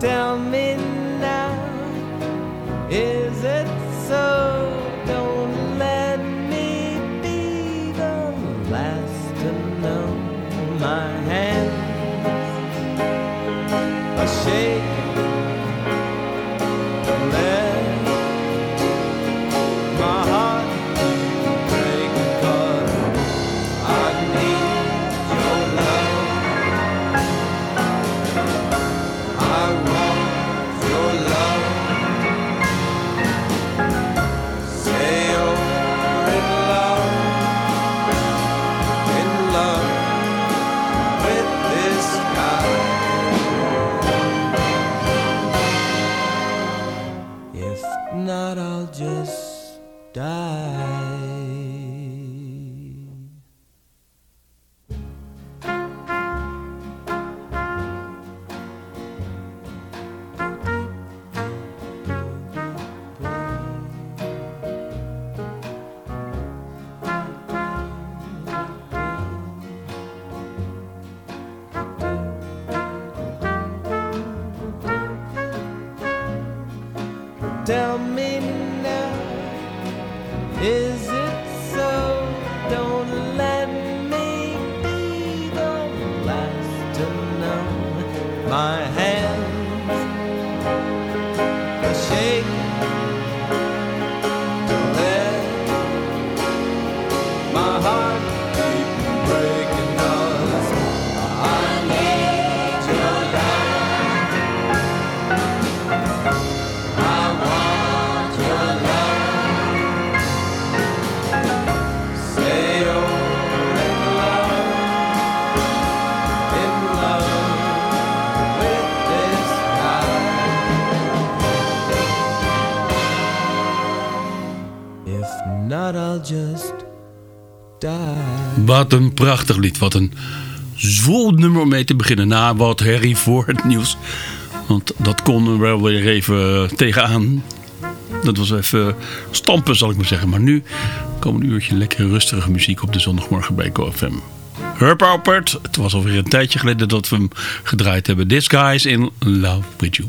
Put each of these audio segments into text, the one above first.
down. Wat een prachtig lied. Wat een zwoel nummer om mee te beginnen. Na wat herrie voor het nieuws. Want dat kon er wel weer even tegenaan. Dat was even stampen, zal ik maar zeggen. Maar nu komt een uurtje lekkere rustige muziek op de zondagmorgen bij GoFM. Herb Alpert, het was alweer een tijdje geleden dat we hem gedraaid hebben. This Guy's in Love With You.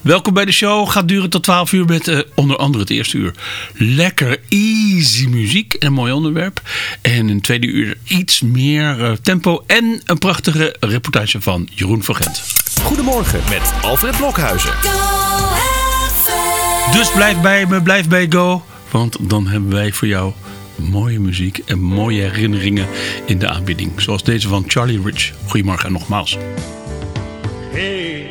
Welkom bij de show. Gaat duren tot 12 uur met eh, onder andere het eerste uur. Lekker easy muziek en een mooi onderwerp. En in het tweede uur iets meer eh, tempo en een prachtige reportage van Jeroen van Gent. Goedemorgen met Alfred Blokhuizen. Dus blijf bij me, blijf bij Go. Want dan hebben wij voor jou mooie muziek en mooie herinneringen in de aanbieding. Zoals deze van Charlie Rich. Goedemorgen nogmaals. Hey,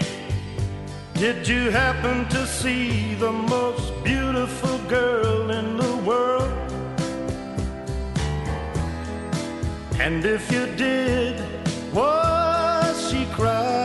did you happen to see the most beautiful girl in the world? And if you did, was she crying,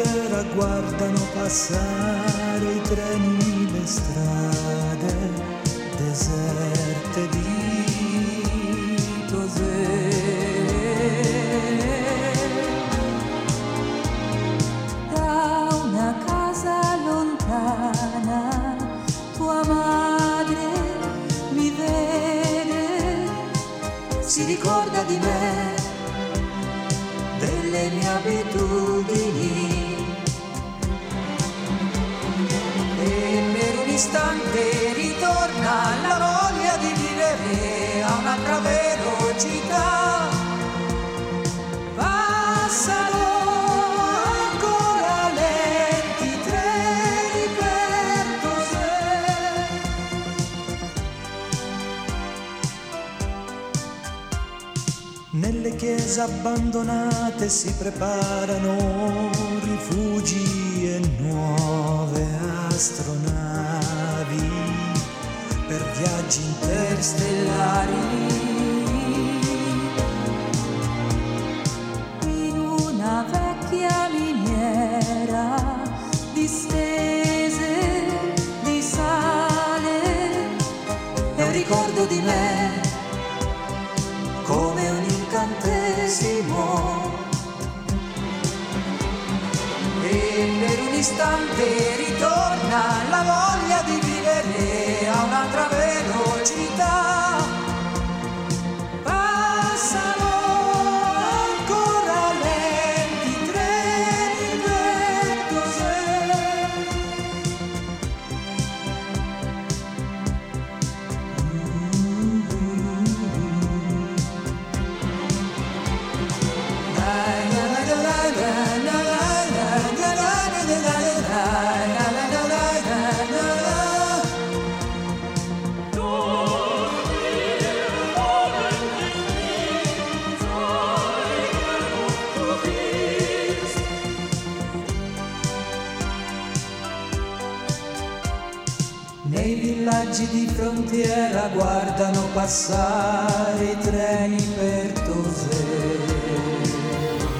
frontiera guardano passare i treni, le strade si preparano rifugi e nuove astronavi per viaggi interstellari.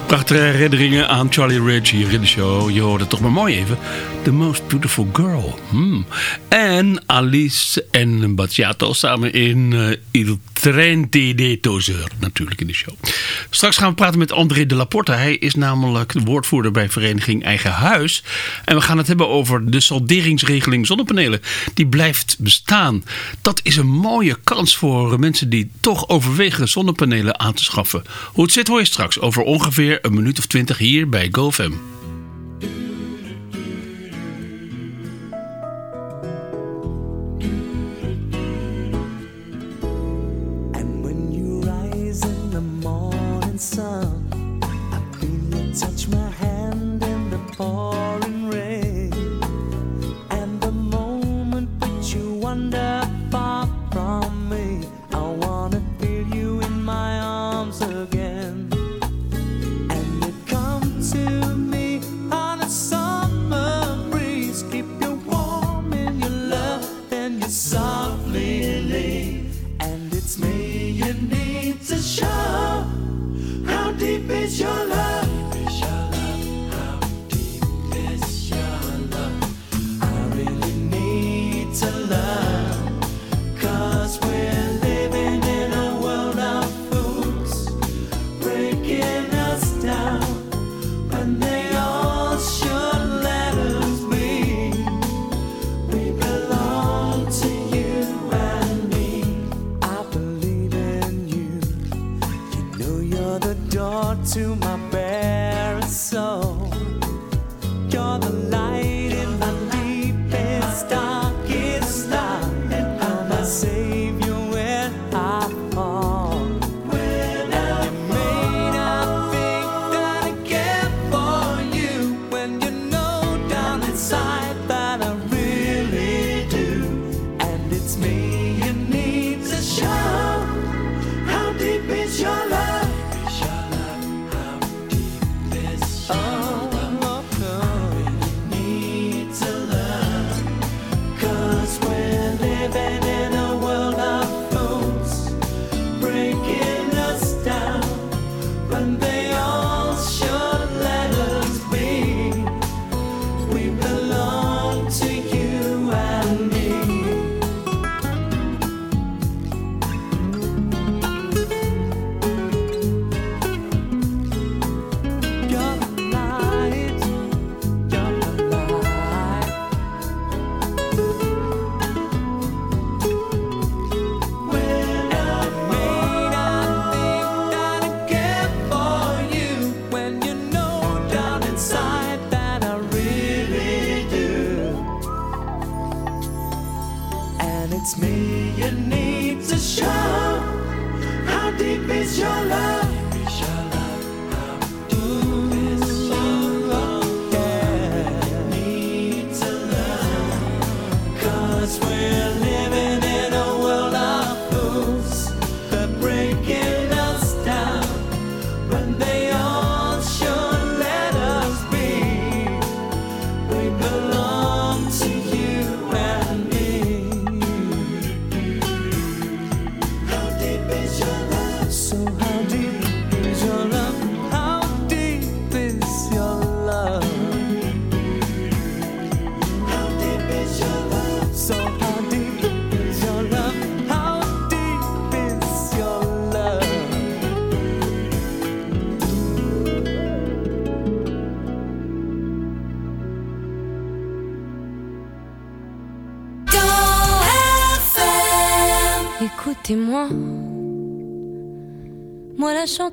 Prachtige herinneringen aan Charlie Ridge hier in de show. Je hoorde toch maar mooi even. The Most Beautiful Girl. Hmm. En Alice en Bacciato samen in eh, Il Trente de Tozeur natuurlijk in de show. Straks gaan we praten met André de Laporte. Hij is namelijk de woordvoerder bij vereniging Eigen Huis. En we gaan het hebben over de salderingsregeling zonnepanelen. Die blijft bestaan. Dat is een mooie kans voor mensen die toch overwegen zonnepanelen aan te schaffen. Hoe het zit hoor je straks over ongeveer een minuut of twintig hier bij GoFam.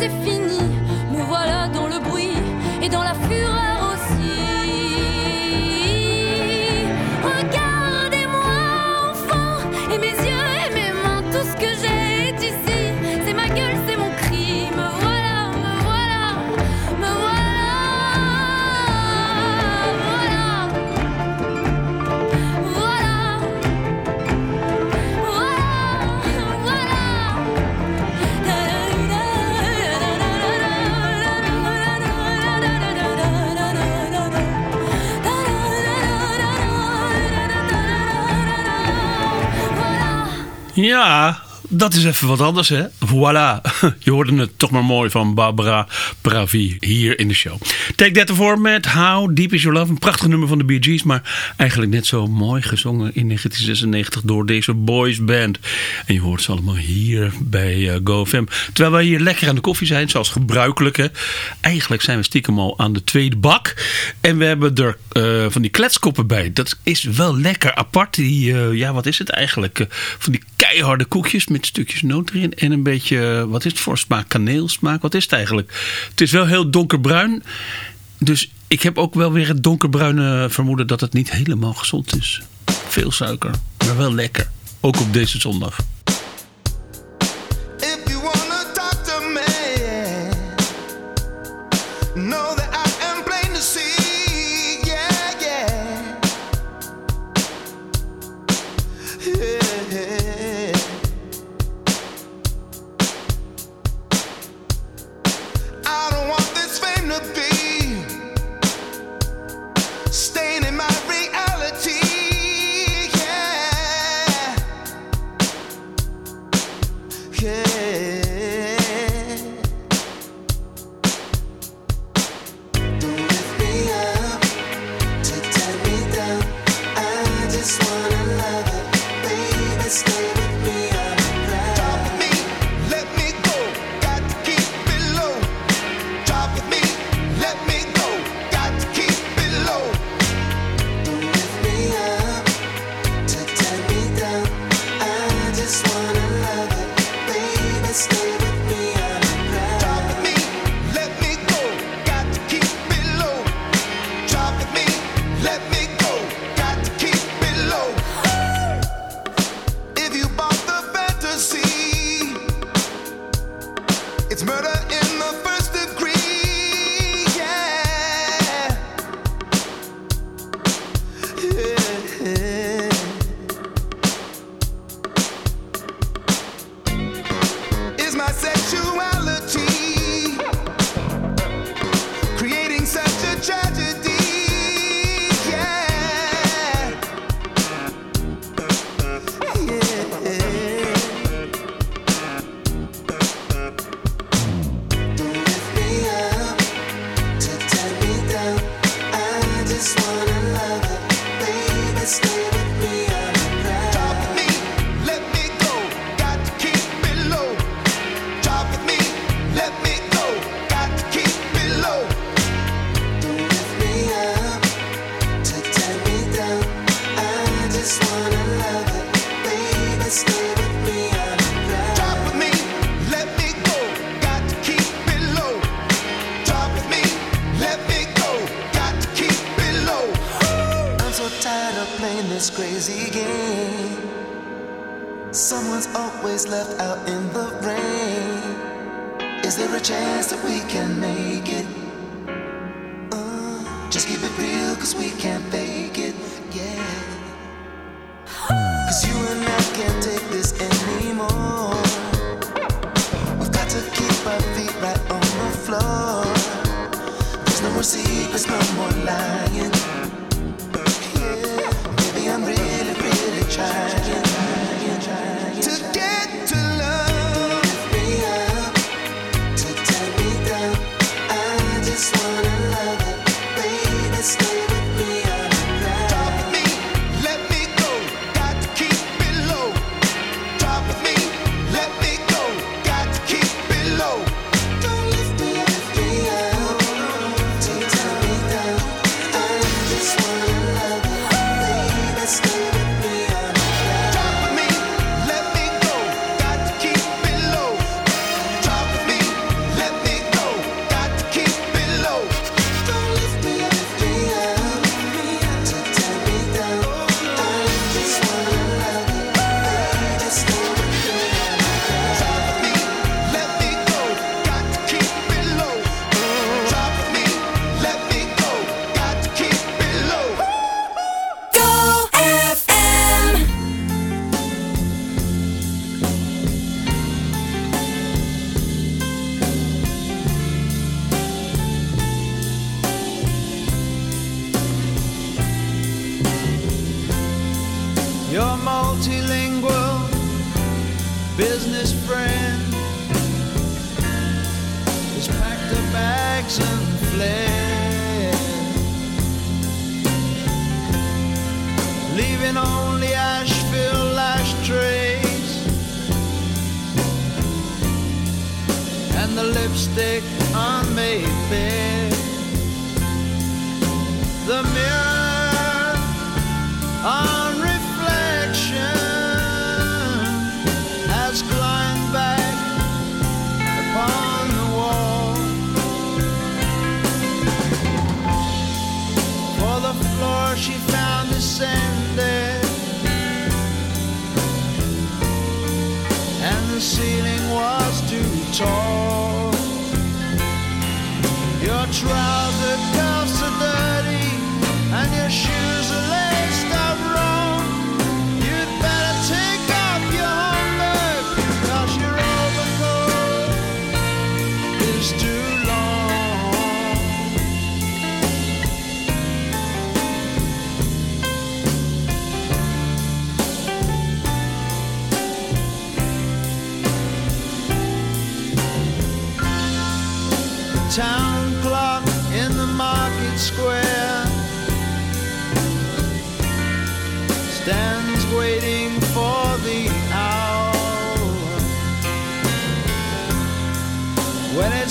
C'est fini. Voilà. Dat is even wat anders, hè? Voilà. Je hoorde het toch maar mooi van Barbara Pravi hier in de show. Take that ervoor met How Deep Is Your Love. Een prachtig nummer van de Bee Gees, maar eigenlijk net zo mooi gezongen in 1996 door deze boys band. En je hoort ze allemaal hier bij eh, GoFM. Terwijl wij hier lekker aan de koffie zijn, zoals gebruikelijk. Eigenlijk zijn we stiekem al aan de tweede bak. En we hebben er eh, van die kletskoppen bij. Dat is wel lekker apart. Die, eh, ja, wat is het eigenlijk? Van die keiharde koekjes met stukjes noot erin. En een beetje, wat is het voor smaak? Kaneelsmaak? Wat is het eigenlijk? Het is wel heel donkerbruin. Dus ik heb ook wel weer het donkerbruine vermoeden dat het niet helemaal gezond is. Veel suiker, maar wel lekker. Ook op deze zondag. sunshine. she found the sender. And the ceiling was too tall. Your trouser cuffs are dirty, and your shoes are.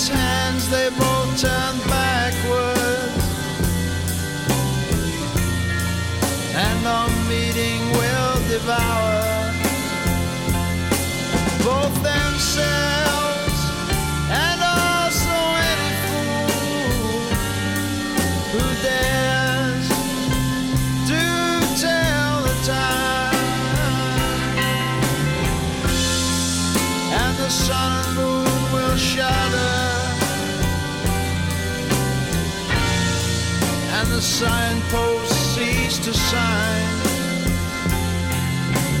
its hands, they both turned backward. And the meeting will devour both themselves. the signpost cease to sign.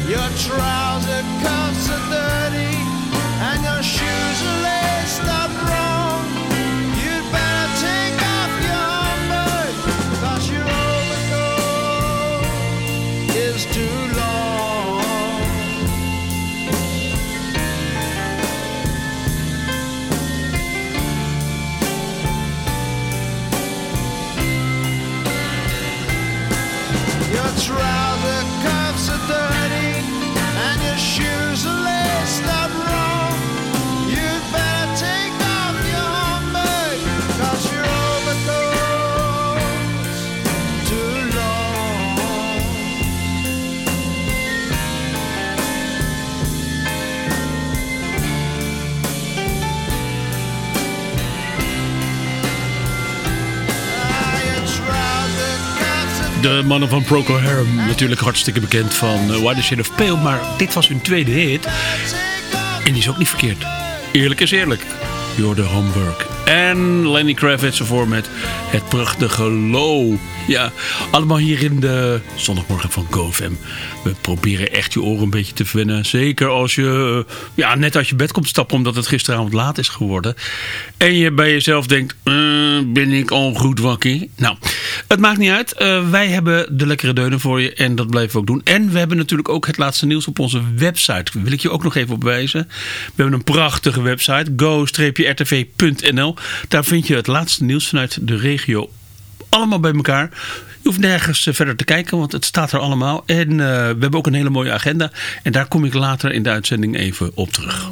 Your trouser cuffs are dirty, and your shoes are laced up wrong. You'd better take off your umbrella, cause your overcoat is too long. De mannen van Procol Harum, natuurlijk hartstikke bekend van uh, Why the Shade of Pale. Maar dit was hun tweede hit. En die is ook niet verkeerd. Eerlijk is eerlijk. You're the homework. En Lenny Kravitz ervoor met het prachtige Low. Ja, allemaal hier in de zondagmorgen van GoFam. We proberen echt je oren een beetje te verwennen. Zeker als je eh, ja, net uit je bed komt stappen omdat het gisteravond laat is geworden. En je bij jezelf denkt, uh, ben ik al goed wakker? Nou, het maakt niet uit. Uh, wij hebben de lekkere deunen voor je en dat blijven we ook doen. En we hebben natuurlijk ook het laatste nieuws op onze website. Wil ik je ook nog even op wijzen. We hebben een prachtige website, go-rtv.nl. Daar vind je het laatste nieuws vanuit de regio allemaal bij elkaar. Je hoeft nergens eh, verder te kijken, want het staat er allemaal. En uh, we hebben ook een hele mooie agenda. En daar kom ik later in de uitzending even op terug.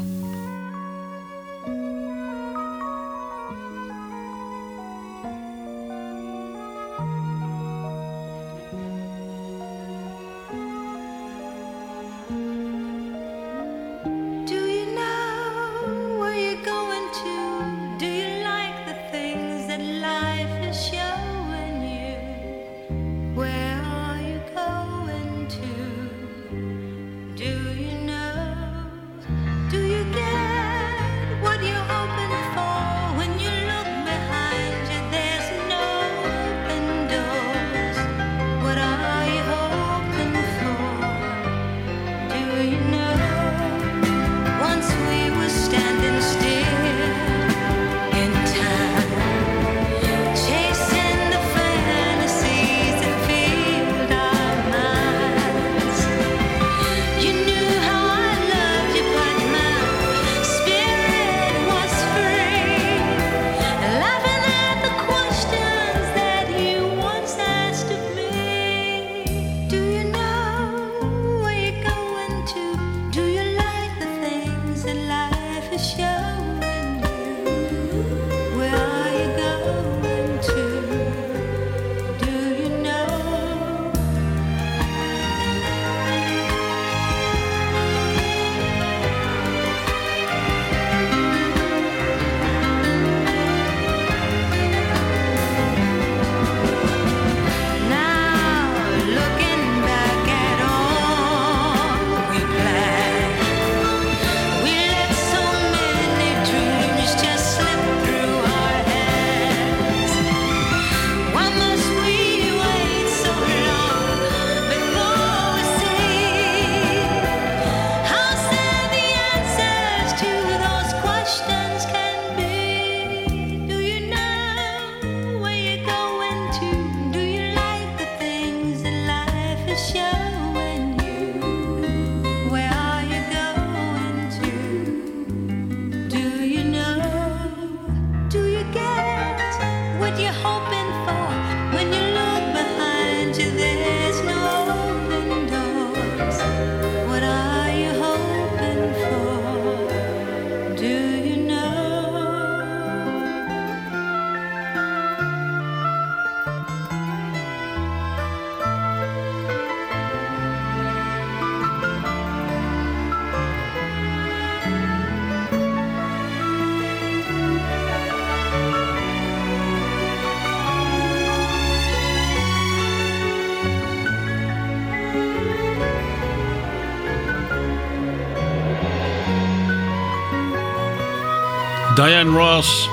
Diane Ross.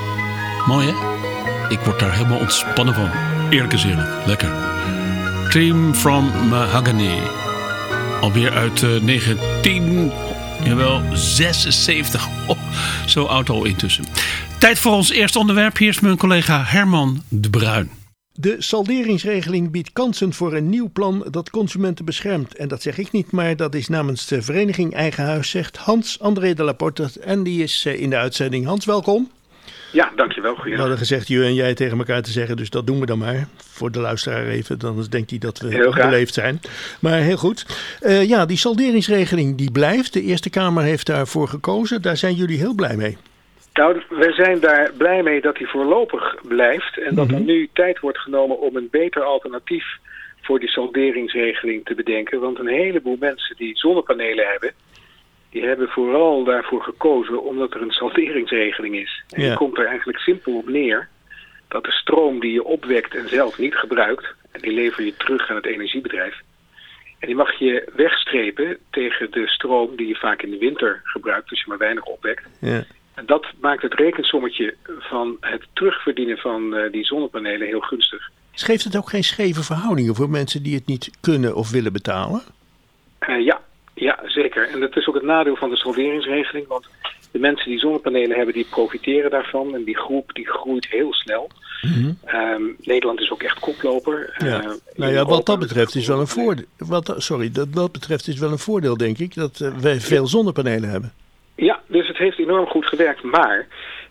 Mooi hè? Ik word daar helemaal ontspannen van. Eerlijk is eerlijk. Lekker. Team from Mahogany. Alweer uit uh, 19... Jawel, 76. Oh, zo oud al intussen. Tijd voor ons eerste onderwerp. Hier is mijn collega Herman de Bruin. De salderingsregeling biedt kansen voor een nieuw plan dat consumenten beschermt. En dat zeg ik niet, maar dat is namens de vereniging Eigen Huis, zegt Hans André de Laporte. En die is in de uitzending. Hans, welkom. Ja, dankjewel. We hadden gezegd je en jij tegen elkaar te zeggen, dus dat doen we dan maar. Voor de luisteraar even, dan denkt hij dat we beleefd zijn. Maar heel goed. Uh, ja, die salderingsregeling die blijft. De Eerste Kamer heeft daarvoor gekozen. Daar zijn jullie heel blij mee. Nou, we zijn daar blij mee dat hij voorlopig blijft. En dat er nu tijd wordt genomen om een beter alternatief voor die solderingsregeling te bedenken. Want een heleboel mensen die zonnepanelen hebben, die hebben vooral daarvoor gekozen omdat er een salderingsregeling is. En die komt er eigenlijk simpel op neer dat de stroom die je opwekt en zelf niet gebruikt, En die lever je terug aan het energiebedrijf. En die mag je wegstrepen tegen de stroom die je vaak in de winter gebruikt, als je maar weinig opwekt. Ja. Dat maakt het rekensommetje van het terugverdienen van eh, die zonnepanelen heel gunstig. Geeft het ook geen scheve verhoudingen voor mensen die het niet kunnen of willen betalen? Eh, ja, ja, zeker. En dat is ook het nadeel van de solderingsregeling. Want de mensen die zonnepanelen hebben, die profiteren daarvan. En die groep die groeit heel snel. Ehm, Nederland is ook echt koploper. Mhm. Ja. Eh, nou ja, wat dat betreft is wel een voordeel. Wat, sorry, dat, dat betreft is wel een voordeel, denk ik, dat wij veel zonnepanelen hebben. Ja, dus het heeft enorm goed gewerkt. Maar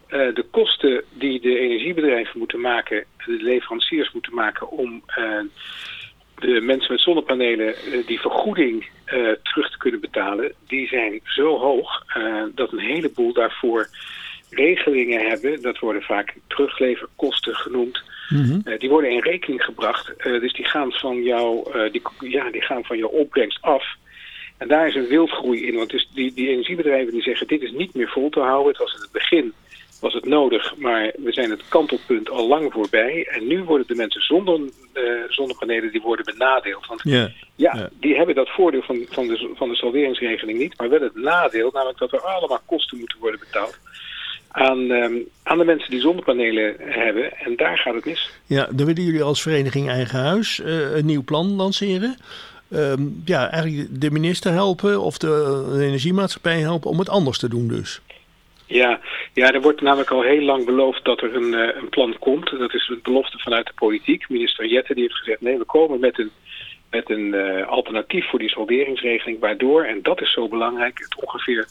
eh, de kosten die de energiebedrijven moeten maken, de leveranciers moeten maken om eh, de mensen met zonnepanelen eh, die vergoeding terug te kunnen betalen, die zijn zo hoog dat een heleboel daarvoor regelingen hebben. Dat worden vaak terugleverkosten genoemd. Eh, die worden in rekening gebracht. Dus die gaan, van jouw, die, ja, die gaan van jouw opbrengst af. En daar is een wildgroei in. Want dus die, die energiebedrijven die zeggen dit is niet meer vol te houden. Het was in het begin was het nodig, maar we zijn het kantelpunt al lang voorbij. En nu worden de mensen zonder eh, zonnepanelen die worden benadeeld. Want Ja. die hebben dat voordeel van, van, de, van de salderingsregeling niet, maar wel het nadeel, namelijk dat er allemaal kosten moeten worden betaald aan, ehm, aan de mensen die zonnepanelen hebben. En daar gaat het mis. Ja, dan willen jullie als vereniging Eigen Huis eh, een nieuw plan lanceren. Ehm, ja, eigenlijk de minister helpen of de, energiemaatschappij helpen om het anders te doen dus. Ja, ja, er wordt namelijk al heel lang beloofd dat er een, eh, een plan komt. Dat is een belofte vanuit de politiek. Minister Jette die heeft gezegd, nee, we komen met een, met een eh, alternatief voor die salderingsregeling. Waardoor, en dat is zo belangrijk, het ongeveer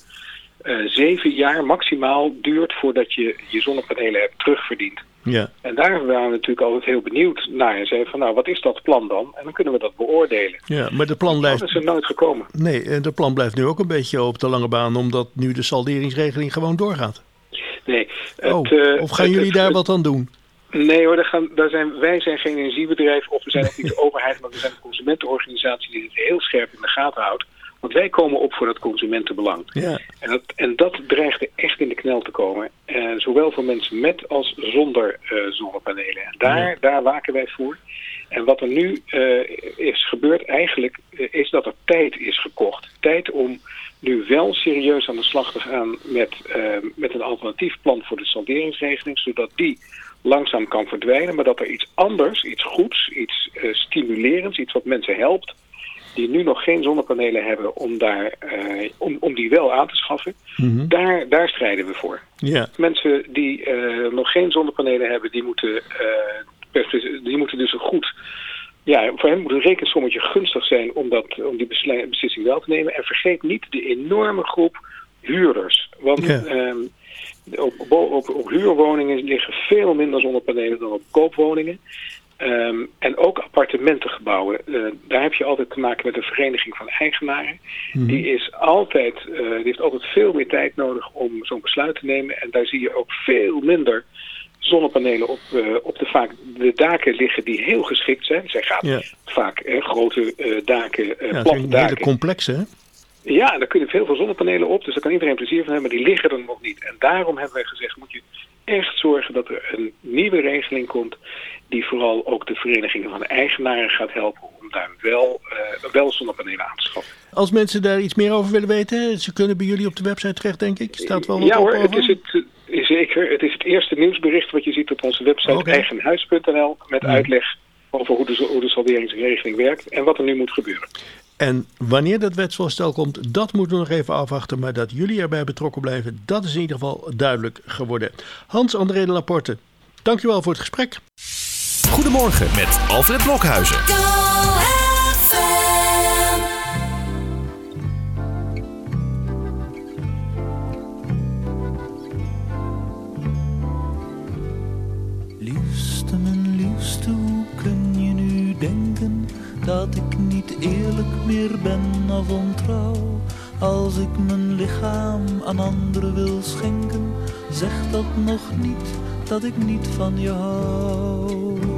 eh, zeven jaar maximaal duurt voordat je je zonnepanelen hebt terugverdiend. Ja. En daar waren we natuurlijk altijd heel benieuwd naar. En zeiden van, nou, wat is dat plan dan? En dan kunnen we dat beoordelen. Ja, maar de plan Dat blijft, is er nooit gekomen. nee, eh, de plan blijft nu ook een beetje op de lange baan, omdat nu de salderingsregeling gewoon doorgaat. Nee. Oh, het, eh, of gaan het- jullie het- daar wat aan doen? Nee hoor, daar gaan, daar zijn, wij zijn geen energiebedrijf of we zijn ook niet de overheid, maar we zijn een consumentenorganisatie die dit heel scherp in de gaten houdt. Want wij komen op voor dat consumentenbelang. Ja. En dat, en dat dreigde echt in de knel te komen. Eh, zowel voor mensen met als zonder eh, zonnepanelen. En daar, Ja. daar waken wij voor. En wat er nu eh, is gebeurd eigenlijk, is dat er tijd is gekocht. Tijd om nu wel serieus aan de slag te gaan met, met een alternatief plan voor de salderingsregeling. Zodat die langzaam kan verdwijnen. Maar dat er iets anders, iets goeds, iets stimulerends, iets wat mensen helpt die nu nog geen zonnepanelen hebben om, daar, eh, om, om die wel aan te schaffen, Mhm. daar, daar strijden we voor. Ja. Mensen die eh, nog geen zonnepanelen hebben, die moeten, eh, die moeten dus een goed... Ja, voor hen moet een rekensommetje gunstig zijn om, dat, om die besli- beslissing wel te nemen. En vergeet niet de enorme groep huurders. Want ehm, op, op, op huurwoningen liggen veel minder zonnepanelen dan op koopwoningen. Ehm, en ook appartementengebouwen. Eh, daar heb je altijd te maken met een vereniging van eigenaren. Die, is altijd, eh, die heeft altijd veel meer tijd nodig om zo'n besluit te nemen. En daar zie je ook veel minder zonnepanelen op, eh, op de, vaak, de daken liggen die heel geschikt zijn. Zij gaat Ja. vaak grote daken, Ja, platte hele daken. complexe, hè? Ja, daar kunnen veel van zonnepanelen op, dus daar kan iedereen plezier van hebben, maar die liggen er nog niet. En daarom hebben wij gezegd, moet je echt zorgen dat er een nieuwe regeling komt die vooral ook de verenigingen van de eigenaren gaat helpen om daar wel, eh, wel zonnepanelen aan te schaffen. Als mensen daar iets meer over willen weten, ze kunnen bij jullie op de website terecht, denk ik. Staat wel wat ja op hoor, het is het, eh, zeker. Het is het eerste nieuwsbericht wat je ziet op onze website eigenhuis.nl met Ja. uitleg over hoe de, hoe de salderingsregeling werkt en wat er nu moet gebeuren. En wanneer dat wetsvoorstel komt, dat moeten we nog even afwachten. Maar dat jullie erbij betrokken blijven, dat is in ieder geval duidelijk geworden. Hans-André de Laporte, dankjewel voor het gesprek. Goedemorgen met Alfred Blokhuizen. Liefste, mijn liefste, hoe kun je nu denken dat ik niet eerlijk meer ben of ontrouw? Als ik mijn lichaam aan anderen wil schenken, zeg dat nog niet dat ik niet van je hou.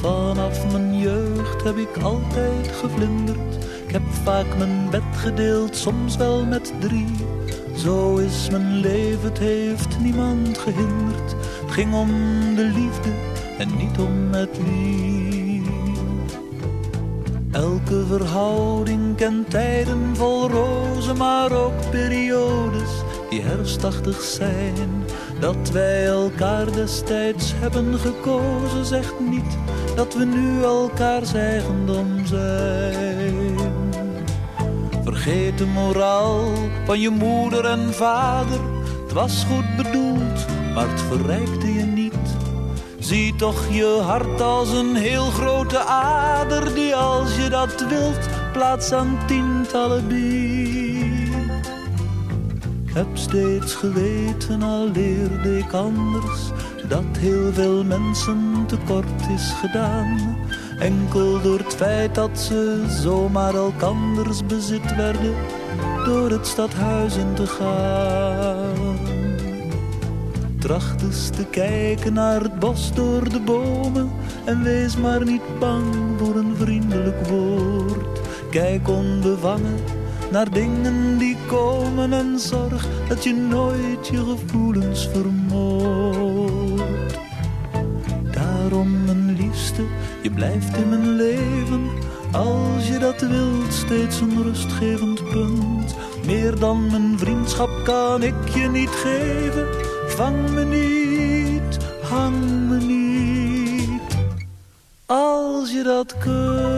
Vanaf mijn jeugd heb ik altijd gevlinderd. Ik heb vaak mijn bed gedeeld, soms wel met drie. Zo is mijn leven, het heeft niemand gehinderd. Het ging om de liefde en niet om het lief. Elke verhouding kent tijden vol rozen, maar ook periodes die herfstachtig zijn. Dat wij elkaar destijds hebben gekozen, zegt niet dat we nu elkaars eigendom zijn. Vergeet de moraal van je moeder en vader. Het was goed bedoeld, maar het verrijkte je niet. Zie toch je hart als een heel grote ader die als je dat wilt plaats aan tientallen biedt. Heb steeds geweten, al leerde ik anders, dat heel veel mensen tekort is gedaan. Enkel door het feit dat ze zomaar elkanders bezit werden door het stadhuis in te gaan. Tracht eens te kijken naar het bos door de bomen en wees maar niet bang voor een vriendelijk woord. Kijk onbevangen naar dingen die komen en zorg dat je nooit je gevoelens vermoordt. Daarom, mijn liefste, je blijft in mijn leven. Als je dat wilt, steeds een rustgevend punt. Meer dan mijn vriendschap kan ik je niet geven. Vang me niet, hang me niet. Als je dat kunt.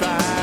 Try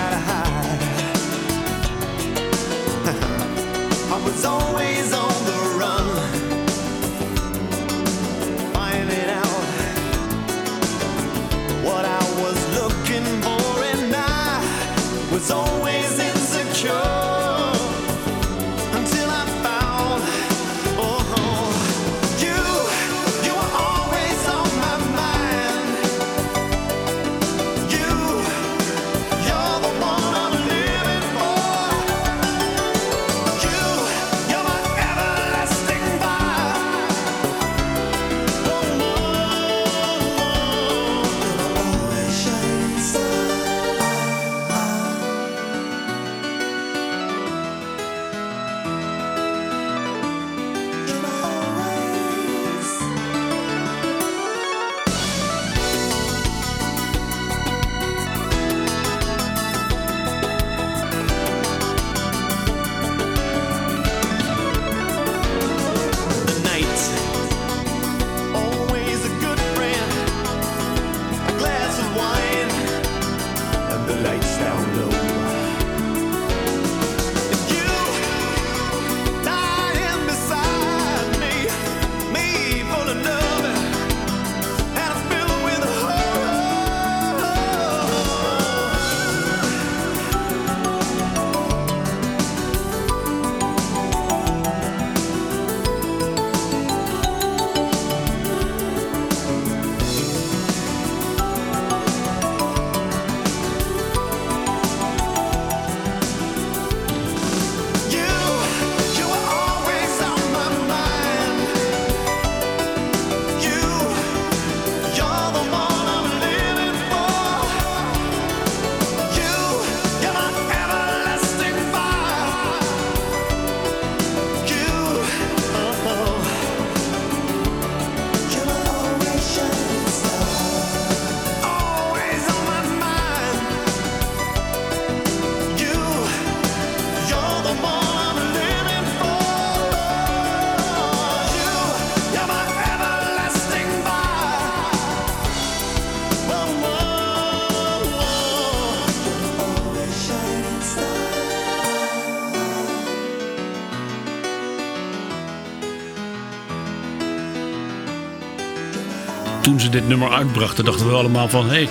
ze dit nummer uitbrachten, dachten we allemaal van... Hey,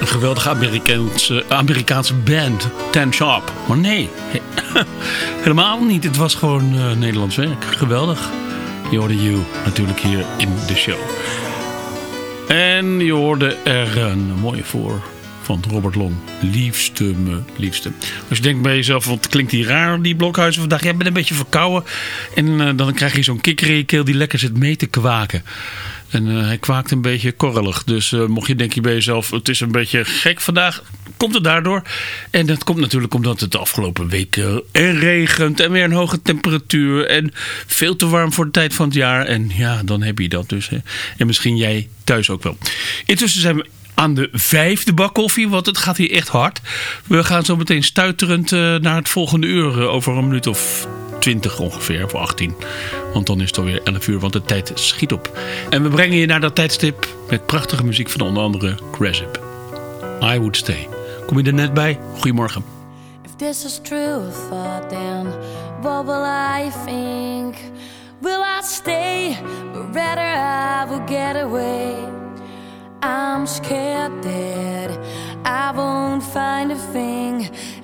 een geweldige Amerikaanse, Amerikaanse band, Ten Sharp. Maar nee, helemaal niet. Het was gewoon uh, Nederlands werk. Geweldig. Je hoorde You natuurlijk hier in de show. En je hoorde er een mooie voor van Robert Long. Liefste me, liefste. Als je denkt bij jezelf, wat klinkt die raar, die blokhuizen vandaag. Jij bent een beetje verkouden. En uh, dan krijg je zo'n kikker keel die lekker zit mee te kwaken. En uh, hij kwaakt een beetje korrelig. Dus uh, mocht je denken bij jezelf, het is een beetje gek vandaag. Komt het daardoor. En dat komt natuurlijk omdat het de afgelopen weken en regent. En weer een hoge temperatuur. En veel te warm voor de tijd van het jaar. En ja, dan heb je dat dus. Hè. En misschien jij thuis ook wel. Intussen zijn we aan de vijfde bak koffie, want het gaat hier echt hard. We gaan zo meteen stuiterend naar het volgende uur over een minuut of 20 ongeveer, of 18. Want dan is het alweer 11 uur, want de tijd schiet op. En we brengen je naar dat tijdstip met prachtige muziek van onder andere Crasip. I Would Stay. Kom je er net bij? Goedemorgen. If this is true then what will I think? Will I stay? But rather I will get away. I'm scared that I won't find a thing,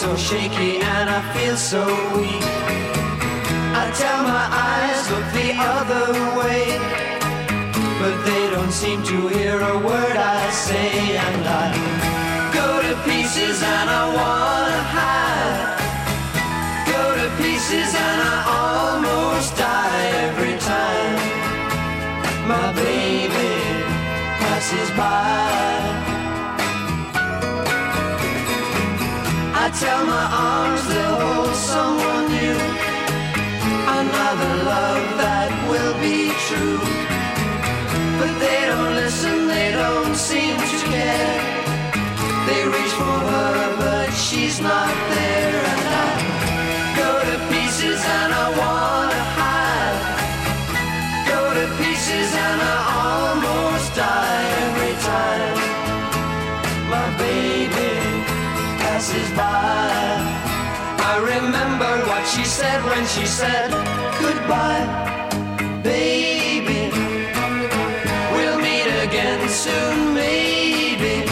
so shaky and I feel so weak. I tell my eyes, look the other way. But they don't seem to hear a word I say, and I go to pieces and I wanna hide. Go to pieces and I almost die every time. My baby passes by. Tell my arms they'll hold someone new. Another love that will be true. But they don't listen, they don't seem to care. They reach for her, but she's not there. And I go to pieces and I wanna hide. Go to pieces and I almost die every time. My baby passes by. I remember what she said when she said goodbye, baby. We'll meet again soon, maybe.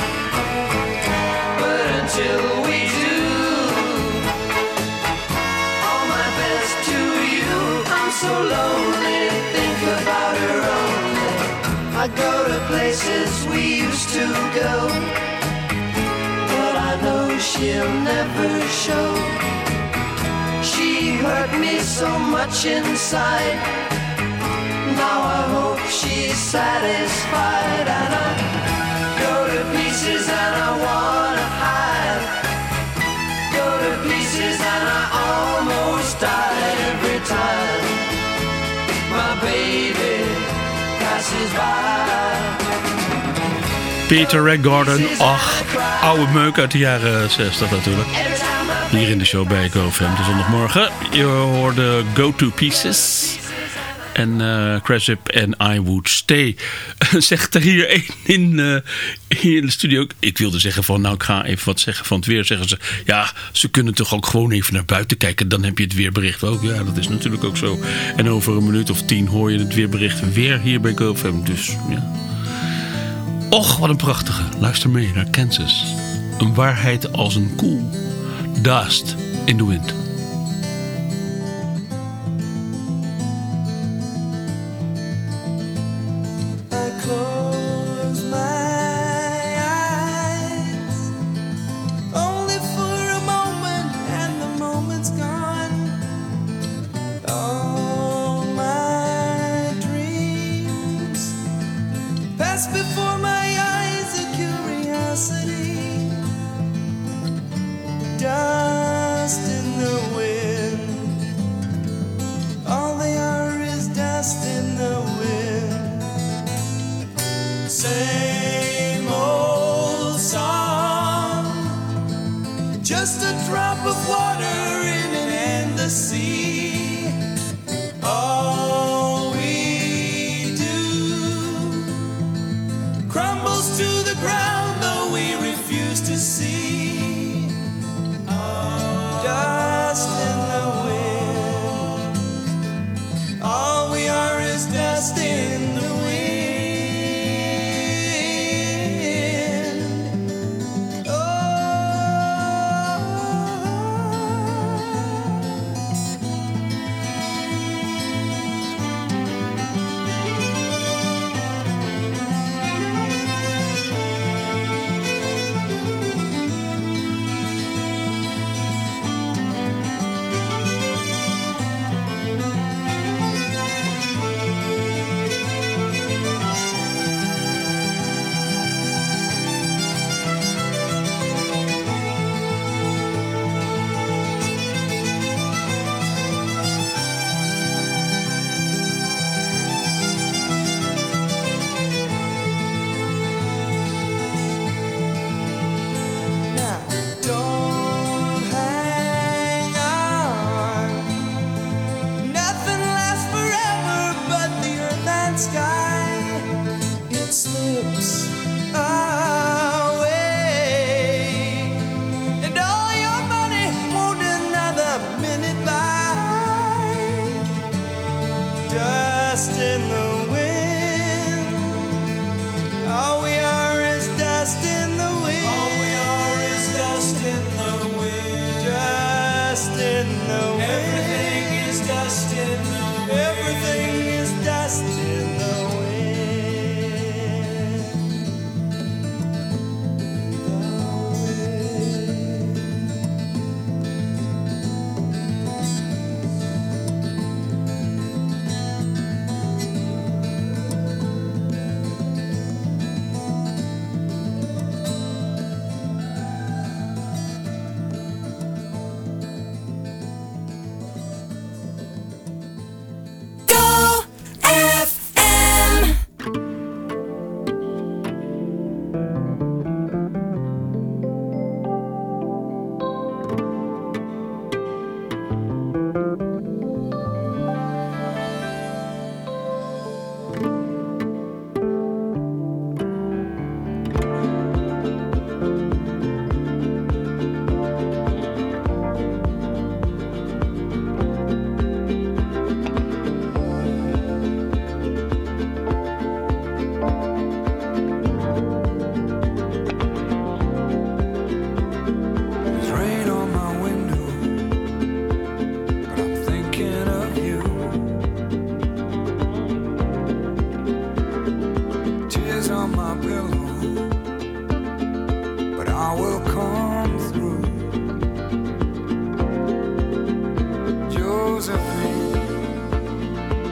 But until we do, all my best to you. I'm so lonely, think about her only. I go to places we used to go she'll never show. She hurt me so much inside. Now I hope she's satisfied, and I go to pieces and I wanna hide. Go to pieces and I almost die every time. My baby passes by. Peter Raggarden. Ach, oude meuk uit de jaren 60 natuurlijk. Hier in de show bij GoFam de zondagmorgen. Je hoorde Go To Pieces. En eh Cresip en I Would Stay. Zegt er hier één in, eh, hier in de studio. Ik wilde zeggen van, nou ik ga even wat zeggen van het weer. Zeggen ze, ja, ze kunnen toch ook gewoon even naar buiten kijken. Dan heb je het weerbericht ook. Ja, dat is natuurlijk ook zo. En over een minuut of tien hoor je het weerbericht weer hier bij GoFam. Dus ja. Och, wat een prachtige. Luister mee naar Kansas. Een waarheid als een koel. Dust in the wind.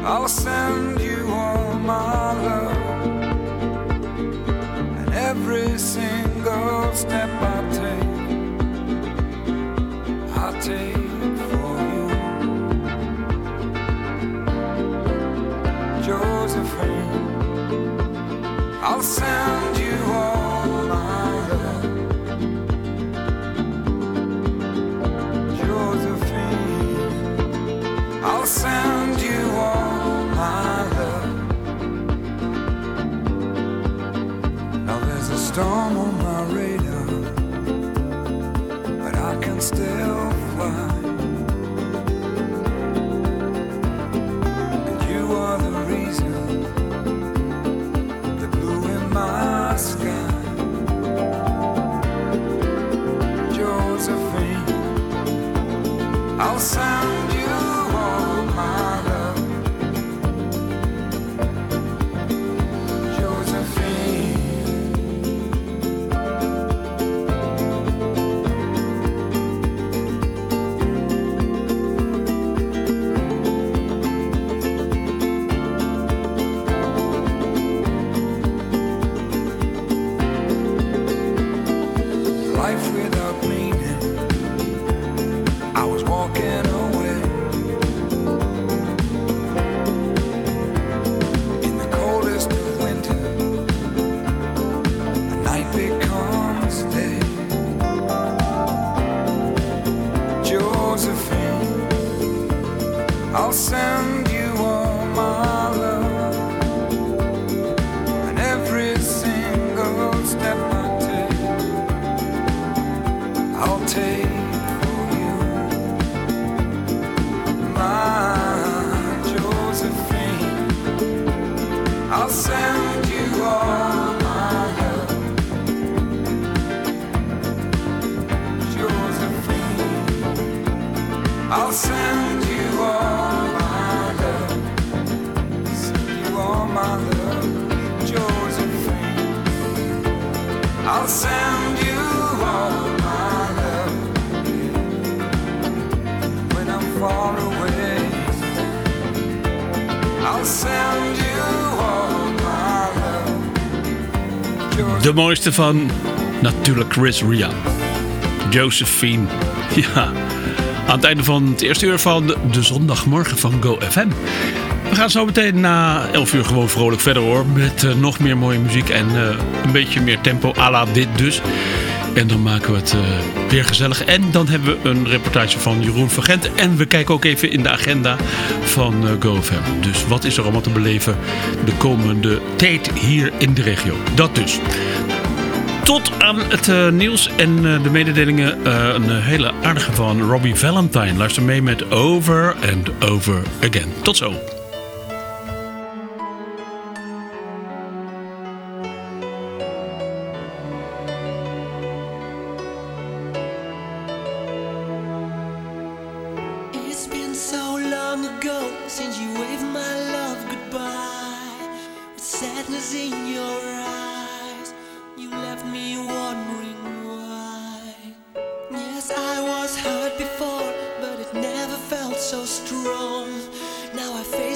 I'll send you all my love. And every single step I take, I'll take for you. Josephine, I'll send De mooiste van natuurlijk Chris Ria. Josephine. Ja. Aan het einde van het eerste uur van de, zondagmorgen van Go FM. We gaan zo meteen na 11 uur gewoon vrolijk verder hoor. Met eh, nog meer mooie muziek en eh, een beetje meer tempo à la dit dus. En dan maken we het eh, weer gezellig. En dan hebben we een reportage van Jeroen van Gent. En we kijken ook even in de agenda van eh, GoFam. Dus wat is er allemaal te beleven de komende tijd hier in de regio. Dat dus. Tot aan het eh, nieuws en de mededelingen. een hele aardige van Robbie Valentine. Luister mee met Over and Over Again. Tot zo. Strong. Now I face